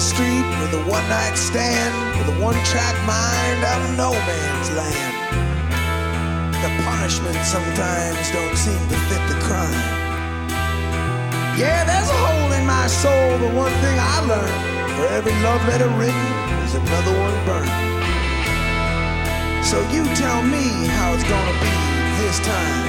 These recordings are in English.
street with a one night stand, with a one track mind out of no man's land. The punishment sometimes don't seem to fit the crime. Yeah, there's a hole in my soul, but one thing I learned for every love letter written is another one burned. So you tell me how it's gonna be this time.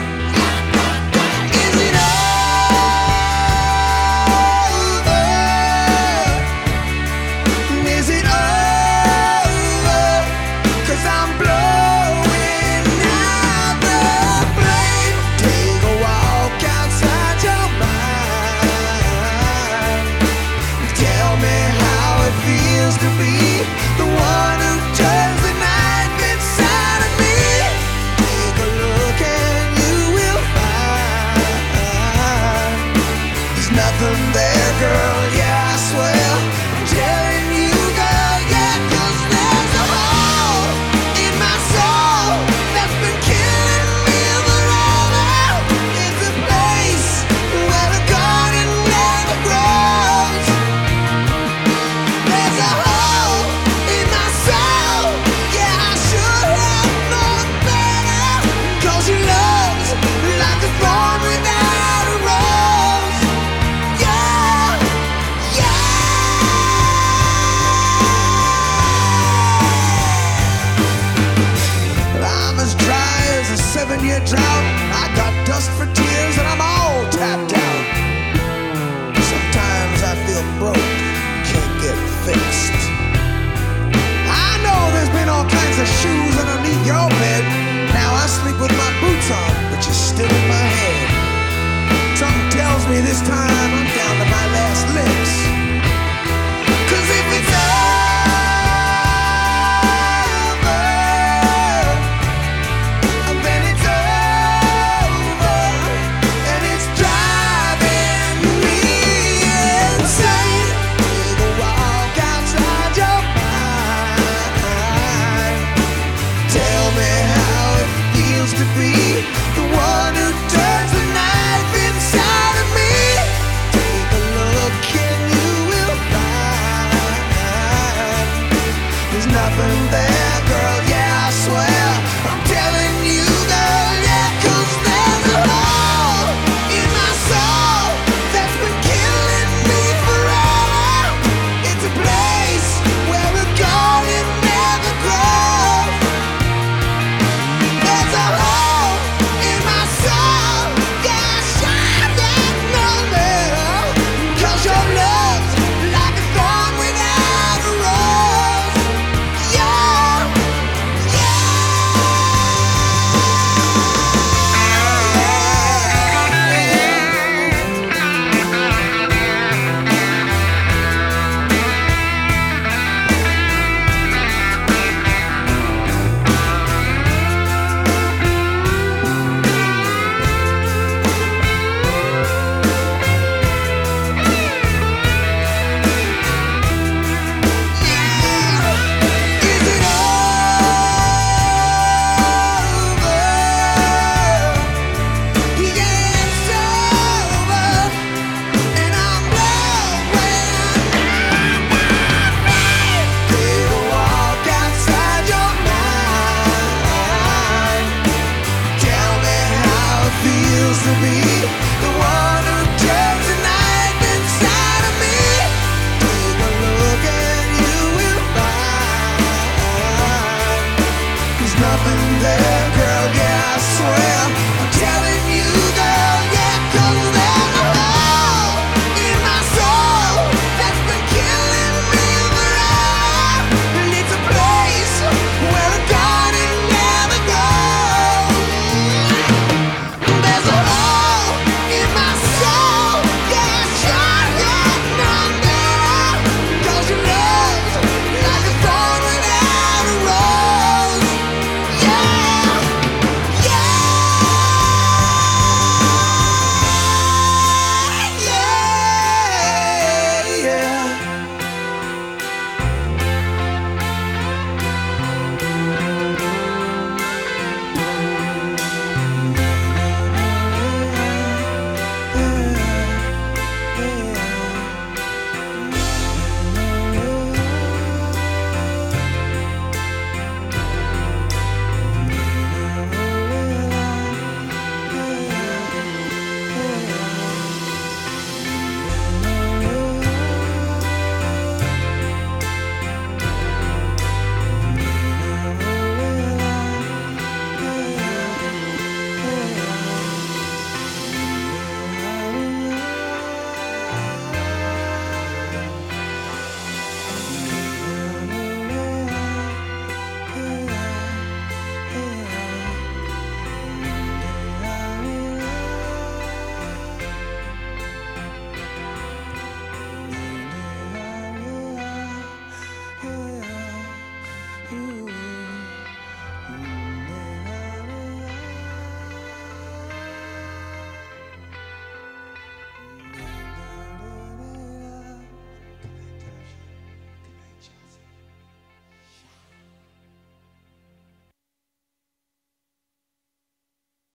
you drop